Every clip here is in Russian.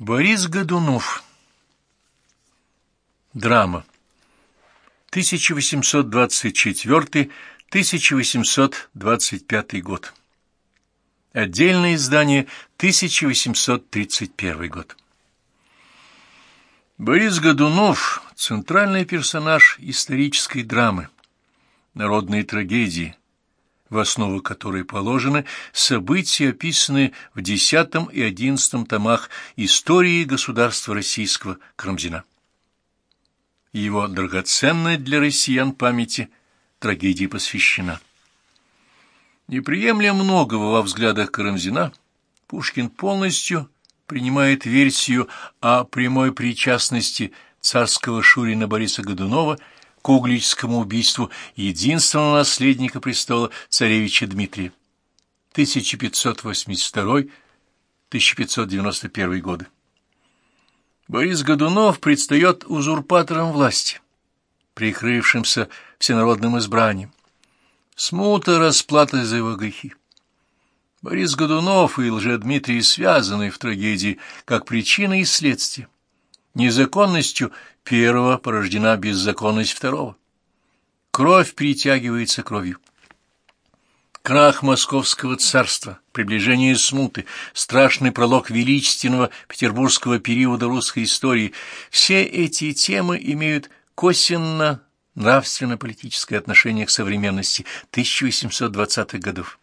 Борис Годунов. Драма. 1824-1825 год. Отдельное издание 1831 год. Борис Годунов – центральный персонаж исторической драмы, народной трагедии, в основу которой положены события, описанные в X и XI томах истории государства российского Крамзина. Его драгоценная для россиян памяти трагедии посвящена. Не приемля многого во взглядах Карамзина, Пушкин полностью принимает версию о прямой причастности царского шурина Бориса Годунова – к Угличскому убийству единственного наследника престола царевича Дмитрия 1582-1591 годы. Борис Годунов предстает узурпатором власти, прикрывшимся всенародным избранием. Смута расплата за его грехи. Борис Годунов и Лжедмитрий связаны в трагедии как причина и следствие. Незаконностью первого порождена беззаконность второго. Кровь притягивается кровью. Крах московского царства, приближение смуты, страшный пролог величественного петербургского периода русской истории – все эти темы имеют косвенно нравственно-политическое отношение к современности 1820-х годов.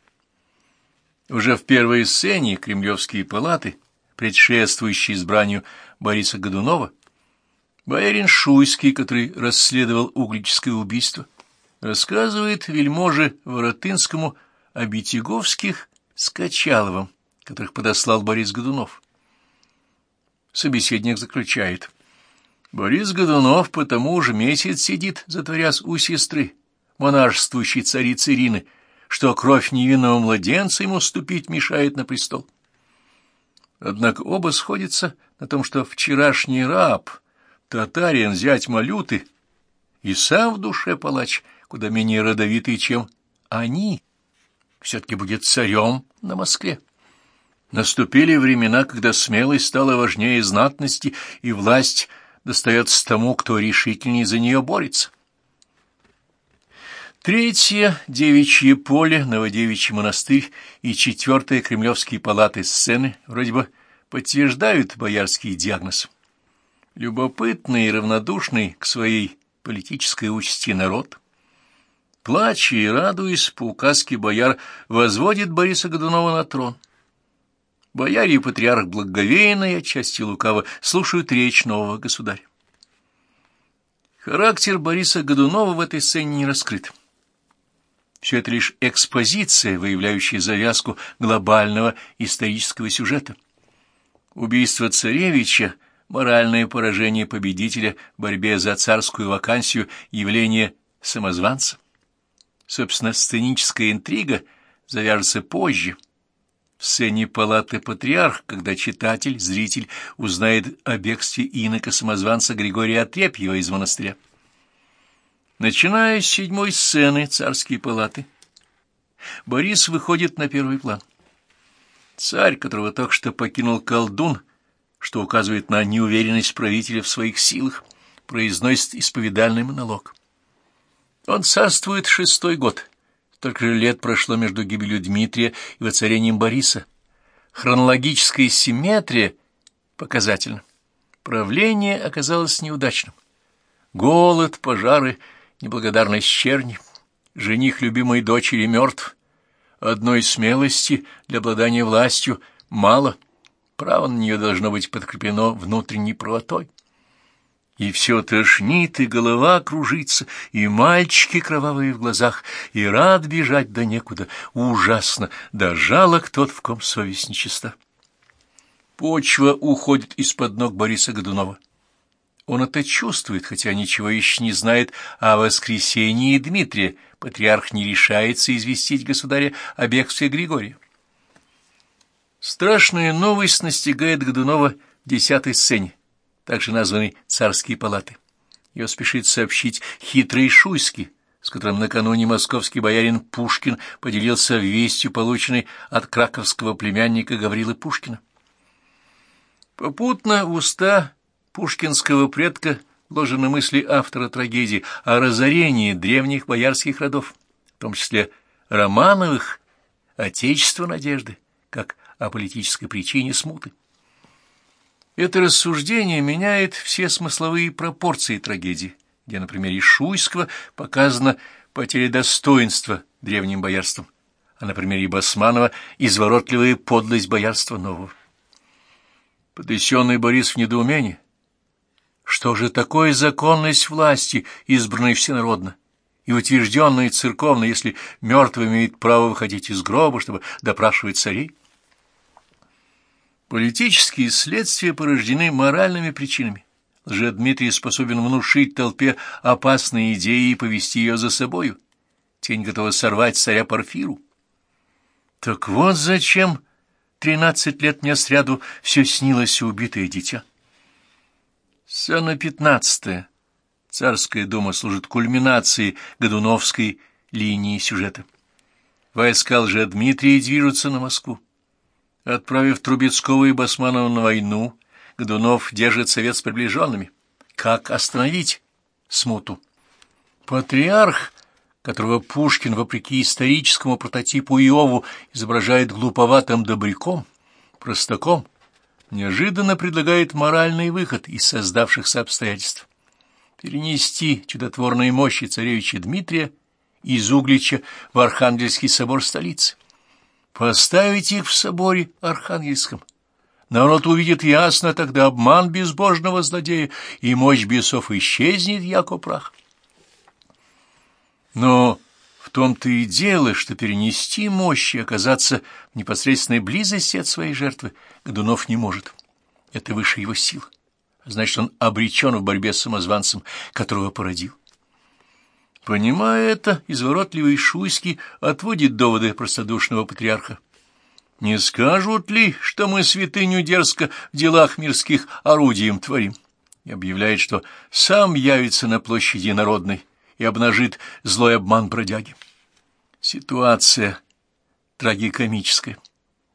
Уже в первой сцене кремлевские палаты, предшествующие избранию Бориса Годунова, Боярин Шуйский, который расследовал углическое убийство, рассказывает вельможе Воротынскому о Битяговских с Качаловым, которых подослал Борис Годунов. Собеседник заключает. Борис Годунов потому же месяц сидит, затворясь у сестры, монашествующей царицы Ирины, что кровь невинного младенца ему ступить мешает на престол. Однако оба сходятся на том, что вчерашний раб — Татарин, зять Малюты, и сам в душе палач, куда менее родовитый, чем они, все-таки будет царем на Москве. Наступили времена, когда смелость стала важнее знатности, и власть достается тому, кто решительнее за нее борется. Третье — девичье поле, Новодевичий монастырь и четвертое — кремлевские палаты сцены вроде бы подтверждают боярский диагноз. Любопытный и равнодушный к своей политической участи народ, плача и радуясь по указке бояр, возводит Бориса Годунова на трон. Бояре и патриарх благоговейно и отчасти лукаво слушают речь нового государя. Характер Бориса Годунова в этой сцене не раскрыт. Все это лишь экспозиция, выявляющая завязку глобального исторического сюжета. Убийство царевича — моральное поражение победителя в борьбе за царскую вакансию явление самозванца. Собственно, сценическая интрига завяжется позже, в сцене палаты патриарх, когда читатель, зритель узнает о бегстве инока-самозванца Григория Отрепьева из монастыря. Начиная с седьмой сцены царские палаты, Борис выходит на первый план. Царь, которого только что покинул колдун, что указывает на неуверенность правителя в своих силах, произносит исповедальный монолог. Он царствует шестой год. Столько же лет прошло между гибелью Дмитрия и воцарением Бориса. Хронологическая симметрия показательна. Правление оказалось неудачным. Голод, пожары, неблагодарность черни, жених любимой дочери мертв. Одной смелости для обладания властью мало — Право на нее должно быть подкреплено внутренней правотой. И все тошнит, и голова кружится, и мальчики кровавые в глазах, и рад бежать да некуда. Ужасно, да жалок тот, в ком совесть нечиста. Почва уходит из-под ног Бориса Годунова. Он это чувствует, хотя ничего еще не знает о воскресении Дмитрия. Патриарх не решается известить государя о бегстве Григория. Страшная новость настигает Годунова в десятой сцене, также названной «Царские палаты». Ее спешит сообщить хитрый Шуйский, с которым накануне московский боярин Пушкин поделился вестью, полученной от краковского племянника Гаврилы Пушкина. Попутно в уста пушкинского предка вложены мысли автора трагедии о разорении древних боярских родов, в том числе Романовых, Отечества надежды, как о политической причине смуты. Это рассуждение меняет все смысловые пропорции трагедии, где на примере Шуйского показана потеря достоинства древним боярством, а на примере Басманова изворотливая подлость боярства нового. Потрясенный Борис в недоумении. Что же такое законность власти, избранной всенародно? и утвержденное церковно, если мертвый имеет право выходить из гроба, чтобы допрашивать царей? Политические следствия порождены моральными причинами. Лжедмитрий способен внушить толпе опасные идеи и повести ее за собою. Тень готова сорвать царя Порфиру. Так вот зачем тринадцать лет мне сряду все снилось убитое дитя. Сцена пятнадцатая. Царская дума служит кульминацией Годуновской линии сюжета. Войска Лжедмитрия движутся на Москву. Отправив Трубецкого и Басманова на войну, Годунов держит совет с приближенными. Как остановить смуту? Патриарх, которого Пушкин, вопреки историческому прототипу Иову, изображает глуповатым добряком, простаком, неожиданно предлагает моральный выход из создавшихся обстоятельств. Перенести чудотворные мощи царевича Дмитрия из Углича в Архангельский собор столицы. Поставить их в соборе Архангельском. Народ увидит ясно тогда обман безбожного злодея, и мощь бесов исчезнет, яко прах. Но в том-то и дело, что перенести мощь и оказаться в непосредственной близости от своей жертвы Годунов не может. Это выше его сил. Значит, он обречен в борьбе с самозванцем, которого породил. Понимая это, изворотливый Шуйский отводит доводы простодушного патриарха. Не скажут ли, что мы святыню дерзко в делах мирских орудием творим? И объявляет, что сам явится на площади народной и обнажит злой обман бродяги. Ситуация трагикомическая.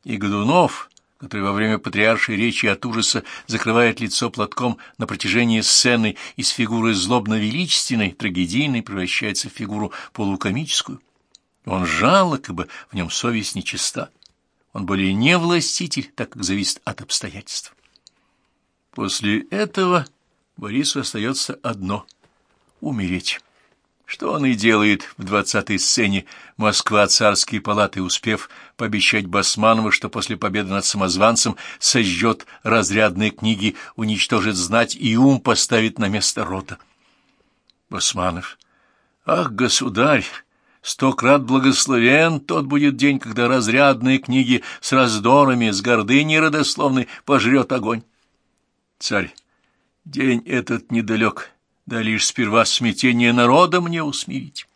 И Годунов, который во время патриаршей речи от ужаса закрывает лицо платком на протяжении сцены из фигуры злобно-величественной, трагедийной, превращается в фигуру полукомическую. Он жалок, ибо в нем совесть нечиста. Он более не властитель, так как зависит от обстоятельств. После этого Борису остается одно — умереть что он и делает в двадцатой сцене «Москва. Царские палаты», успев пообещать Басманову, что после победы над самозванцем сожжет разрядные книги, уничтожит знать и ум поставит на место рота. Басманов. «Ах, государь!» Сто крат благословен тот будет день, когда разрядные книги с раздорами, с гордыней родословной пожрет огонь. Царь, день этот недалек, да лишь сперва смятение народа мне усмирить.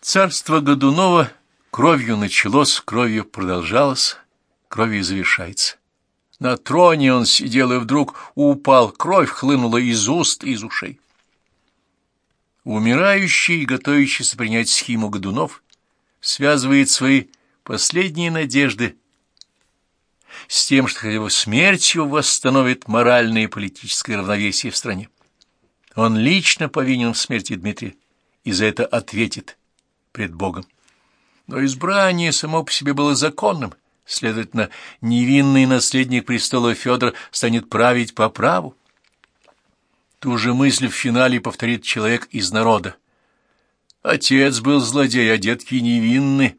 Царство Годунова кровью началось, кровью продолжалось, кровью завершается. На троне он сидел и вдруг упал, кровь хлынула из уст и из ушей. Умирающий и готовящийся принять схему Годунов связывает свои последние надежды с тем, что его смертью восстановит моральное и политическое равновесие в стране. Он лично повинен в смерти Дмитрия и за это ответит пред Богом. Но избрание само по себе было законным, следовательно, невинный наследник престола Федор станет править по праву. Ту же мысль в финале повторит человек из народа. Отец был злодей, а детки невинны.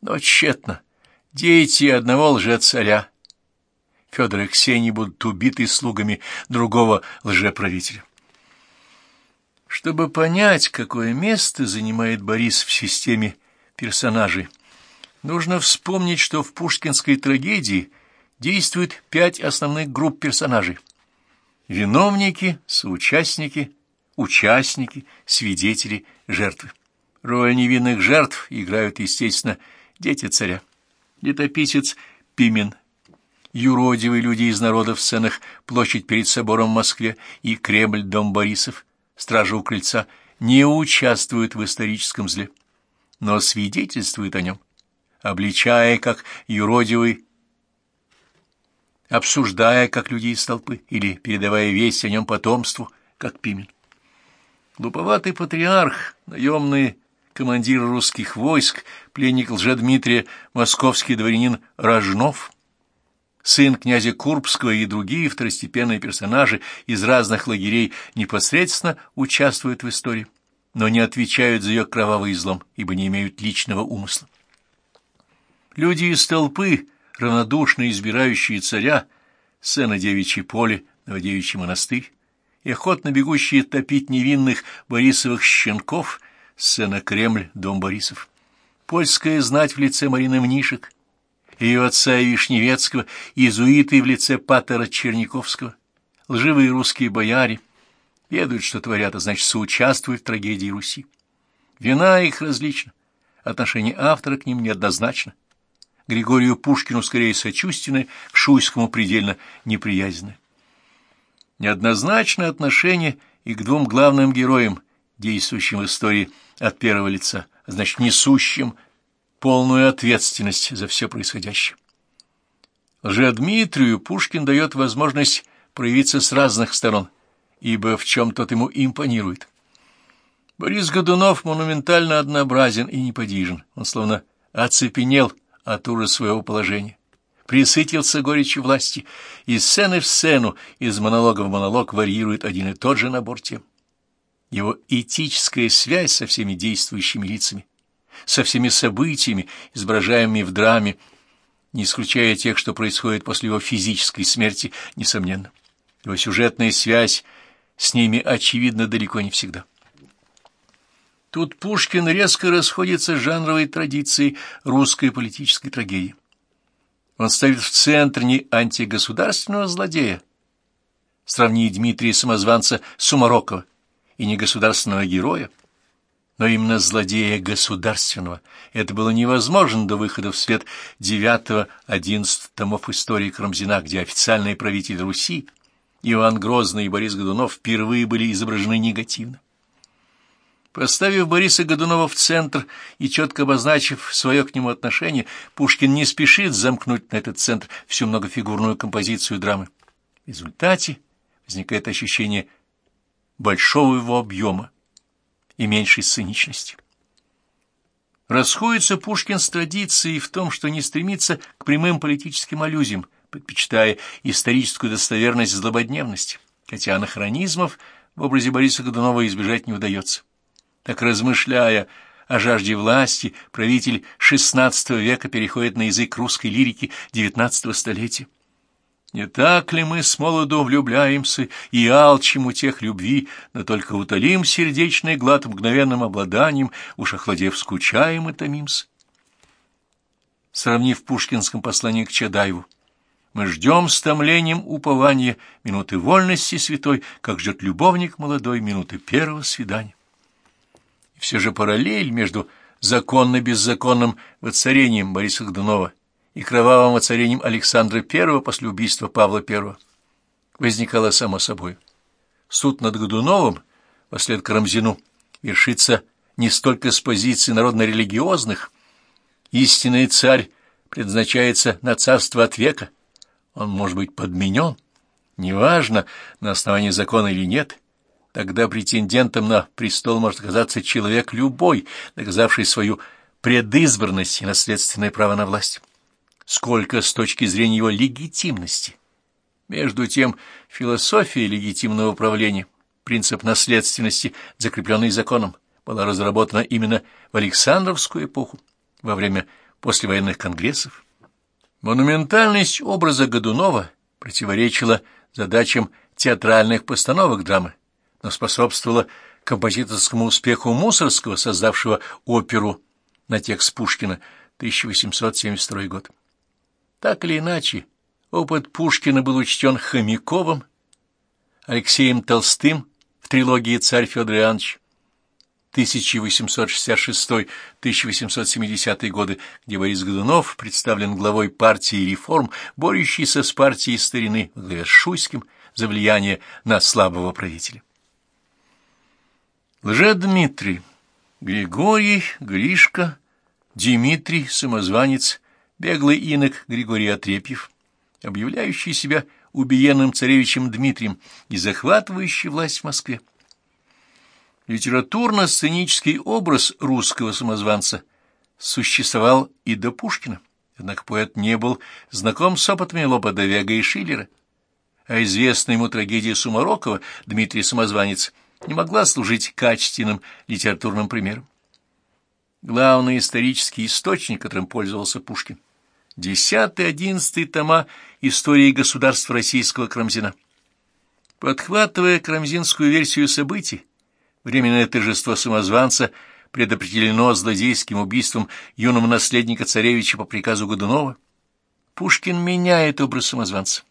Но тщетно. Дети одного лжецаря. Федор и Ксения будут убиты слугами другого лжеправителя. Чтобы понять, какое место занимает Борис в системе персонажей, нужно вспомнить, что в пушкинской трагедии действует пять основных групп персонажей. Виновники, соучастники, участники, свидетели, жертвы. Роль невинных жертв играют, естественно, дети царя летописец Пимен. Юродивые люди из народа в сценах «Площадь перед собором в Москве» и «Кремль, дом Борисов», «Стража у крыльца» не участвуют в историческом зле, но свидетельствуют о нем, обличая как юродивый обсуждая, как люди из толпы, или передавая весть о нем потомству, как Пимен. Глуповатый патриарх, наемный командир русских войск, пленник Лжедмитрия, московский дворянин Рожнов, сын князя Курбского и другие второстепенные персонажи из разных лагерей непосредственно участвуют в истории, но не отвечают за ее кровавый излом, ибо не имеют личного умысла. Люди из толпы, равнодушно избирающие царя, сына девичьей поле, новодевичий монастырь, и охотно бегущие топить невинных Борисовых щенков, сцена Кремль, дом Борисов. Польская знать в лице Марины Мнишек, ее отца Вишневецкого, иезуиты в лице Патера Черниковского, лживые русские бояре, ведают, что творят, а значит, соучаствуют в трагедии Руси. Вина их различна, отношение автора к ним неоднозначно. Григорию Пушкину скорее сочувственное, к Шуйскому предельно неприязненное. Неоднозначное отношение и к двум главным героям, действующим в истории от первого лица, а значит, несущим полную ответственность за все происходящее. Лжедмитрию Пушкин дает возможность проявиться с разных сторон, ибо в чем тот ему импонирует. Борис Годунов монументально однообразен и неподвижен, он словно оцепенел от ужаса своего положения присытился горечью власти, из сцены в сцену, из монолога в монолог варьирует один и тот же набор тем. Его этическая связь со всеми действующими лицами, со всеми событиями, изображаемыми в драме, не исключая тех, что происходит после его физической смерти, несомненно. Его сюжетная связь с ними очевидна далеко не всегда. Тут Пушкин резко расходится с жанровой традицией русской политической трагедии. Он ставит в центр не антигосударственного злодея, сравни Дмитрия Самозванца Сумарокова, и не государственного героя, но именно злодея государственного. Это было невозможно до выхода в свет 9-11 томов истории Карамзина, где официальные правители Руси, Иван Грозный и Борис Годунов, впервые были изображены негативно. Поставив Бориса Годунова в центр и четко обозначив свое к нему отношение, Пушкин не спешит замкнуть на этот центр всю многофигурную композицию драмы. В результате возникает ощущение большого его объема и меньшей сценичности. Расходится Пушкин с традицией в том, что не стремится к прямым политическим аллюзиям, предпочитая историческую достоверность злободневности, хотя анахронизмов в образе Бориса Годунова избежать не удается. Так, размышляя о жажде власти, правитель XVI века переходит на язык русской лирики XIX столетия. Не так ли мы с молоду влюбляемся и алчим у тех любви, но только утолим сердечный глад мгновенным обладанием, уж охладев скучаем и томимся? Сравнив пушкинском послании к Чадаеву, мы ждем с томлением упования минуты вольности святой, как ждет любовник молодой минуты первого свидания все же параллель между законно-беззаконным воцарением Бориса Годунова и кровавым воцарением Александра I после убийства Павла I возникала само собой. Суд над Годуновым, послед Карамзину, вершится не столько с позиции народно-религиозных. Истинный царь предназначается на царство от века. Он может быть подменен, неважно, на основании закона или нет, Тогда претендентом на престол может оказаться человек любой, доказавший свою предызборность и наследственное право на власть. Сколько с точки зрения его легитимности. Между тем, философия легитимного управления, принцип наследственности, закрепленный законом, была разработана именно в Александровскую эпоху, во время послевоенных конгрессов. Монументальность образа Годунова противоречила задачам театральных постановок драмы, но способствовало композиторскому успеху Мусорского, создавшего оперу на текст Пушкина 1872 год. Так или иначе, опыт Пушкина был учтен Хомяковым, Алексеем Толстым в трилогии «Царь Федор Иванович», 1866-1870 годы, где Борис Годунов представлен главой партии реформ, борющейся с партией старины во главе с Шуйским за влияние на слабого правителя. Лже-Дмитрий, Григорий, Гришка, Дмитрий, самозванец, беглый инок Григорий Отрепьев, объявляющий себя убиенным царевичем Дмитрием и захватывающий власть в Москве. Литературно-сценический образ русского самозванца существовал и до Пушкина, однако поэт не был знаком с опытами Лопада Вега и Шиллера, а известная ему трагедия Сумарокова «Дмитрий Самозванец» не могла служить качественным литературным примером. Главный исторический источник, которым пользовался Пушкин – десятый-одиннадцатый тома истории государства российского Крамзина. Подхватывая крамзинскую версию событий, временное торжество самозванца предопределено злодейским убийством юного наследника царевича по приказу Годунова, Пушкин меняет образ самозванца.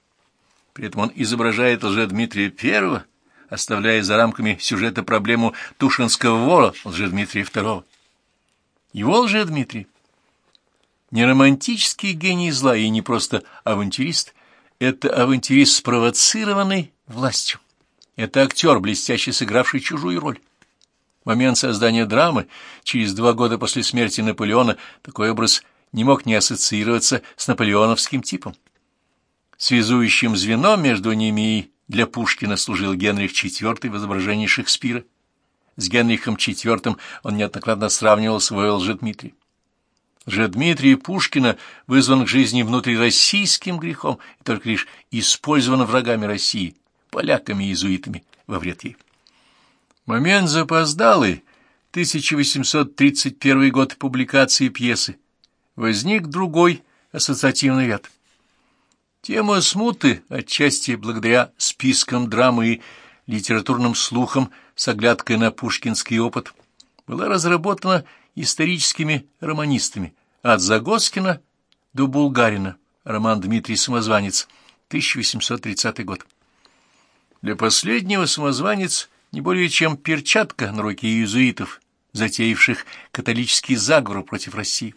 При этом он изображает лже-Дмитрия I, оставляя за рамками сюжета проблему Тушинского вора лже-Дмитрия II. Его лже-Дмитрий не романтический гений зла и не просто авантюрист, это авантюрист, спровоцированный властью. Это актер, блестяще сыгравший чужую роль. В момент создания драмы, через два года после смерти Наполеона, такой образ не мог не ассоциироваться с наполеоновским типом. Связующим звеном между ними и для Пушкина служил Генрих IV в изображении Шекспира. С Генрихом IV он неоднократно сравнивал свой лжедмитрий же Дмитрия Пушкина вызван к жизни внутрироссийским грехом и только лишь использован врагами России, поляками и иезуитами во вред ей. Момент запоздалый, 1831 год публикации пьесы, возник другой ассоциативный ряд. Тема смуты, отчасти благодаря спискам драмы и литературным слухам с оглядкой на пушкинский опыт, была разработана историческими романистами, от Загоскина до Булгарина, роман Дмитрий Самозванец, 1830 год. Для последнего самозванец не более чем перчатка на руке иезуитов, затеявших католический заговор против России.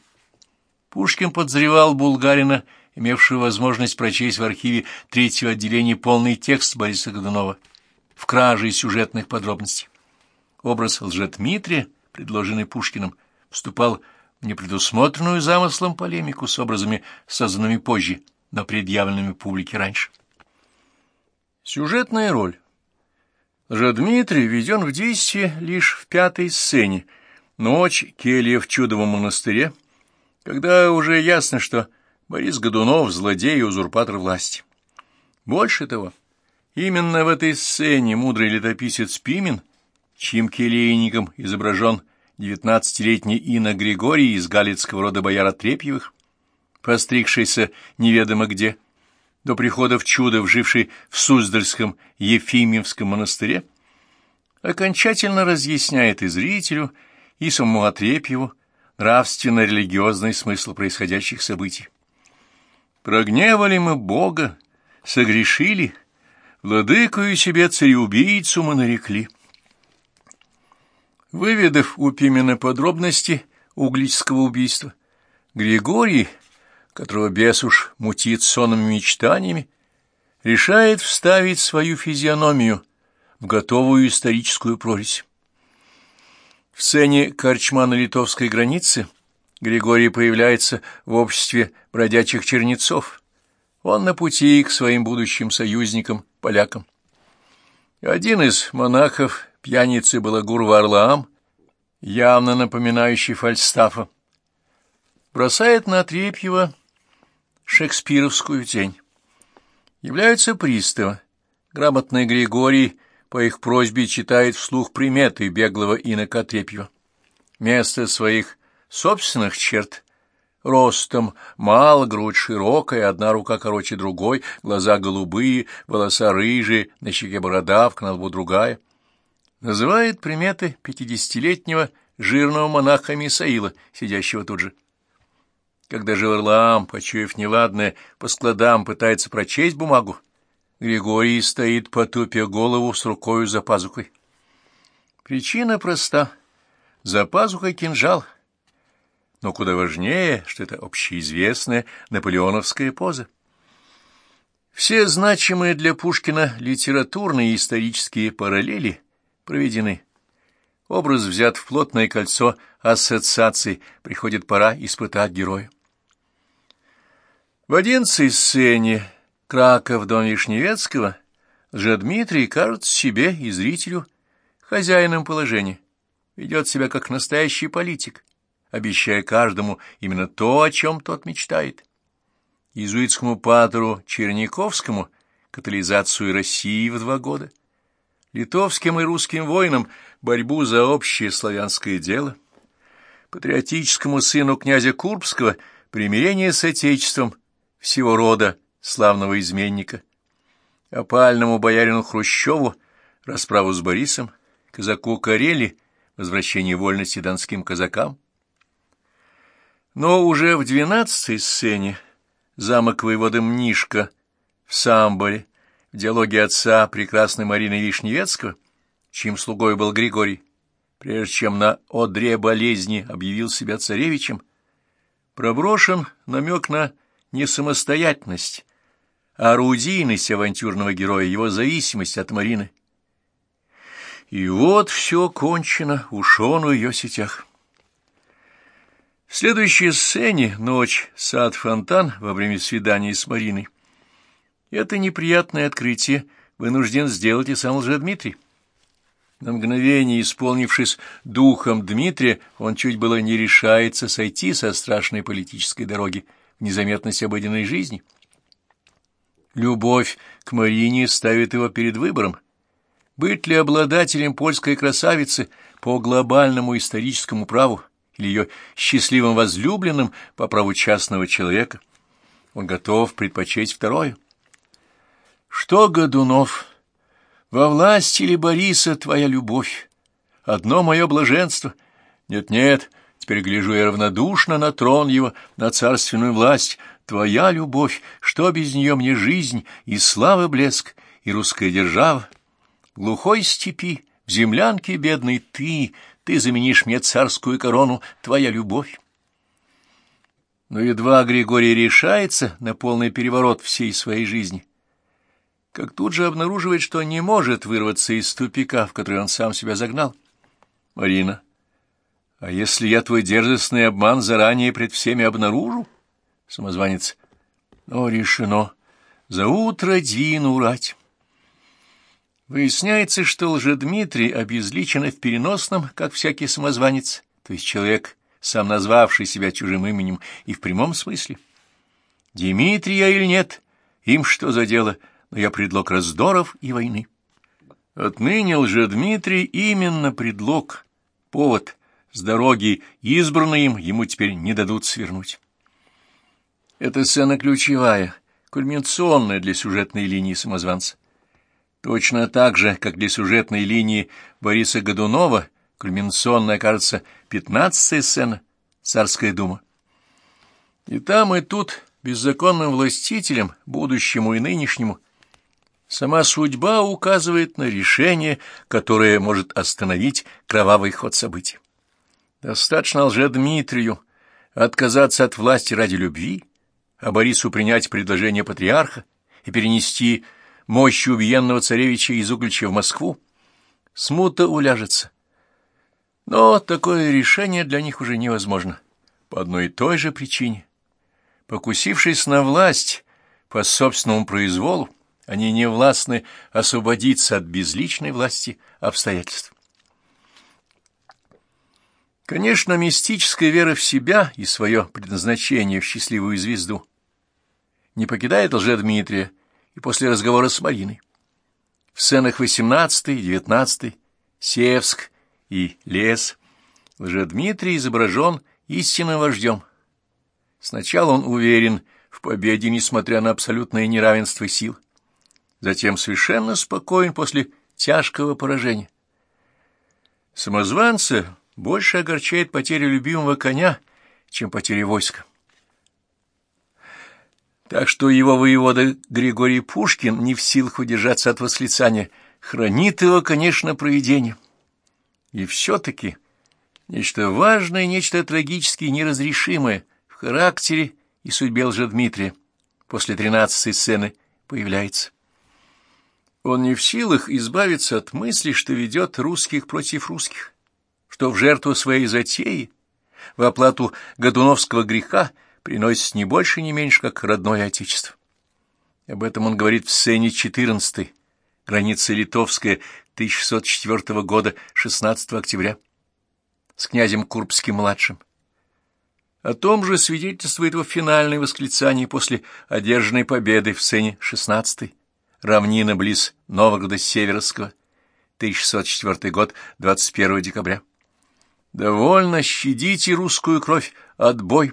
Пушкин подозревал Булгарина, имевшего возможность прочесть в архиве третьего отделения полный текст Бориса Годунова в краже сюжетных подробностей. Образ лжедмитрия, предложенный Пушкиным, вступал в непредусмотренную замыслом полемику с образами, созданными позже, но предъявленными публике раньше. Сюжетная роль. Дмитрий введен в действие лишь в пятой сцене «Ночь келья в чудовом монастыре», когда уже ясно, что Борис Годунов – злодей и узурпатор власти. Больше того, именно в этой сцене мудрый летописец Пимен, чьим келейником изображен девятнадцатилетний Инна Григорий из галицкого рода бояра Трепьевых, постригшийся неведомо где, до прихода в чудо, вживший в Суздальском Ефимьевском монастыре, окончательно разъясняет и зрителю, и самому Отрепьеву нравственно-религиозный смысл происходящих событий. Прогневали мы Бога, согрешили, владыкою себе цареубийцу мы нарекли. Выведав у Пимена подробности углического убийства, Григорий, которого бес уж мутит сонными мечтаниями, решает вставить свою физиономию в готовую историческую прорезь. В сцене корчма на литовской границе Григорий появляется в обществе бродячих чернецов. Он на пути к своим будущим союзникам, полякам. Один из монахов пьяницы Балагур Варлаам, явно напоминающий Фальстафа, бросает на Отрепьева шекспировскую тень. Являются приставы. Грамотный Григорий по их просьбе читает вслух приметы беглого инока Отрепьева. Место своих собственных черт Ростом мало, грудь широкая, одна рука короче другой, глаза голубые, волоса рыжие, на щеке бородавка, на лбу другая — называет приметы пятидесятилетнего жирного монаха Мисаила, сидящего тут же. Когда же Варлаам, почуяв неладное, по складам пытается прочесть бумагу, Григорий стоит, потупя голову с рукою за пазухой. Причина проста. За пазухой кинжал. Но куда важнее, что это общеизвестная наполеоновская поза. Все значимые для Пушкина литературные и исторические параллели — проведены. Образ взят в плотное кольцо ассоциаций, приходит пора испытать героя. В одиннадцатой сцене Краков, дом Вишневецкого, Дмитрий кажется себе и зрителю хозяином положения, ведет себя как настоящий политик, обещая каждому именно то, о чем тот мечтает. Иезуитскому патру Черниковскому катализацию России в два года, литовским и русским воинам борьбу за общее славянское дело, патриотическому сыну князя Курбского примирение с отечеством всего рода славного изменника, опальному боярину Хрущеву расправу с Борисом, казаку Карели возвращение вольности донским казакам. Но уже в двенадцатой сцене замок воевода Мнишка в Самборе, диалоге отца прекрасной Марины Вишневецкого, чьим слугой был Григорий, прежде чем на одре болезни объявил себя царевичем, проброшен намек на несамостоятельность, а орудийность авантюрного героя, его зависимость от Марины. И вот все кончено, уж он в ее сетях. В следующей сцене «Ночь, сад, фонтан» во время свидания с Мариной. Это неприятное открытие вынужден сделать и сам Лжедмитрий. На мгновение, исполнившись духом Дмитрия, он чуть было не решается сойти со страшной политической дороги в незаметность обыденной жизни. Любовь к Марине ставит его перед выбором. Быть ли обладателем польской красавицы по глобальному историческому праву, или ее счастливым возлюбленным по праву частного человека, он готов предпочесть второе. Что, Годунов, во власти ли Бориса твоя любовь? Одно мое блаженство. Нет-нет, теперь гляжу я равнодушно на трон его, на царственную власть. Твоя любовь, что без нее мне жизнь, и слава блеск, и русская держава. В глухой степи, в землянке бедной ты — ты заменишь мне царскую корону, твоя любовь. Но едва Григорий решается на полный переворот всей своей жизни, как тут же обнаруживает, что не может вырваться из тупика, в который он сам себя загнал. Марина, а если я твой дерзостный обман заранее пред всеми обнаружу? Самозванец. О, решено. За утро двину рать. Выясняется, что Лжедмитрий обезличен в переносном, как всякий самозванец, то есть человек, сам назвавший себя чужим именем, и в прямом смысле. Дмитрия или нет, им что за дело, но я предлог раздоров и войны. Отныне Лжедмитрий именно предлог, повод, с дороги, избранной им, ему теперь не дадут свернуть. Эта сцена ключевая, кульминационная для сюжетной линии самозванца. Точно так же, как для сюжетной линии Бориса Годунова, кульминационная, кажется, пятнадцатая сцена «Царская дума». И там, и тут беззаконным властителям, будущему и нынешнему, сама судьба указывает на решение, которое может остановить кровавый ход событий. Достаточно лже-Дмитрию отказаться от власти ради любви, а Борису принять предложение патриарха и перенести мощь убиенного царевича из Углича в Москву, смута уляжется. Но такое решение для них уже невозможно, по одной и той же причине. Покусившись на власть по собственному произволу, они не властны освободиться от безличной власти обстоятельств. Конечно, мистическая вера в себя и свое предназначение в счастливую звезду не покидает лже-Дмитрия, и после разговора с Мариной. В сценах 18 и 19 Севск и лес Лжедмитрий изображен истинным вождем. Сначала он уверен в победе, несмотря на абсолютное неравенство сил. Затем совершенно спокоен после тяжкого поражения. Самозванца больше огорчает потеря любимого коня, чем потеря войска. Так что его воевода Григорий Пушкин не в силах удержаться от восклицания «Хранит его, конечно, провидение». И все-таки нечто важное, нечто трагически неразрешимое в характере и судьбе Лжедмитрия после тринадцатой сцены появляется. Он не в силах избавиться от мысли, что ведет русских против русских, что в жертву своей затеи, в оплату годуновского греха, приносит не больше, не меньше, как родное отечество. Об этом он говорит в сцене 14 граница Литовская, 1604 года, 16 октября, с князем Курбским-младшим. О том же свидетельствует его финальное восклицание после одержанной победы в сцене 16 равнина близ Новгорода Северского, 1604 год, 21 декабря. «Довольно щадите русскую кровь, отбой!»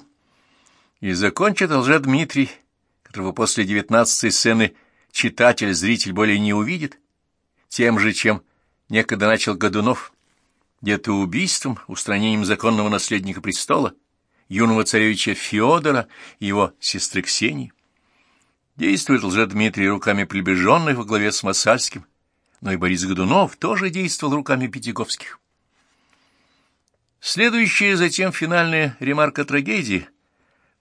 И закончит Дмитрий, которого после девятнадцатой сцены читатель, зритель более не увидит, тем же, чем некогда начал Годунов, где-то убийством, устранением законного наследника престола, юного царевича Феодора и его сестры Ксении. Действует Дмитрий руками приближенных во главе с Масальским, но и Борис Годунов тоже действовал руками Пятиковских. Следующая затем финальная ремарка трагедии.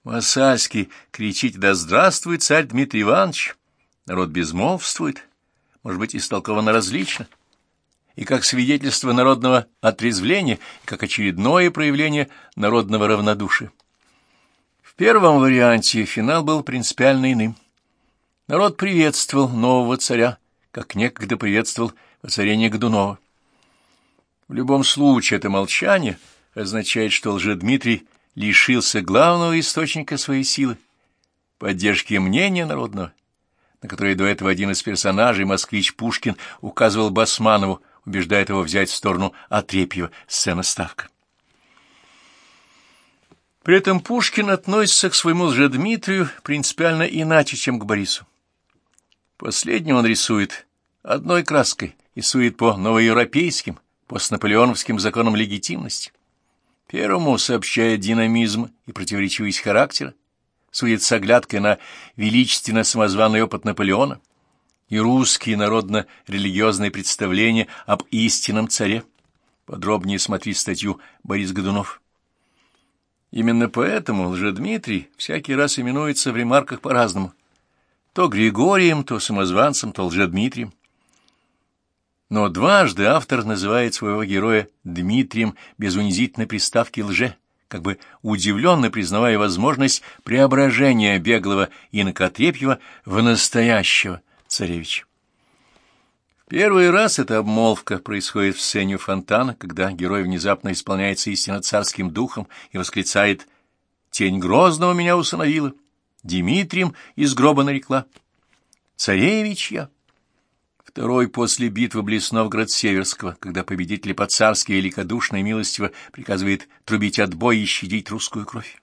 Масальский кричит «Да здравствует царь Дмитрий Иванович!» Народ безмолвствует, может быть, истолковано различно, и как свидетельство народного отрезвления, как очередное проявление народного равнодушия. В первом варианте финал был принципиально иным. Народ приветствовал нового царя, как некогда приветствовал воцарение Годунова. В любом случае это молчание означает, что Лжедмитрий лишился главного источника своей силы — поддержки мнения народного, на которое до этого один из персонажей, москвич Пушкин, указывал Басманову, убеждая его взять в сторону Отрепьева, сцена ставка. При этом Пушкин относится к своему лжедмитрию принципиально иначе, чем к Борису. Последний он рисует одной краской, рисует по новоевропейским, постнаполеоновским законам легитимности. Первому сообщает динамизм и противоречивость характера, судит с оглядкой на величественно-самозваный опыт Наполеона и русские народно-религиозные представления об истинном царе. Подробнее смотри статью Борис Годунов. Именно поэтому Лжедмитрий всякий раз именуется в ремарках по-разному. То Григорием, то самозванцем, то Лжедмитрием. Но дважды автор называет своего героя Дмитрием без унизительной приставки «лже», как бы удивленно признавая возможность преображения беглого инокотрепьева в настоящего царевича. В первый раз эта обмолвка происходит в сцене фонтана, когда герой внезапно исполняется истинно царским духом и восклицает «Тень Грозного меня усыновила, Дмитрием из гроба нарекла, царевич я». Второй после битвы близ Новгород-Северского, когда победитель по-царски великодушно и милостиво приказывает трубить отбой и щадить русскую кровь.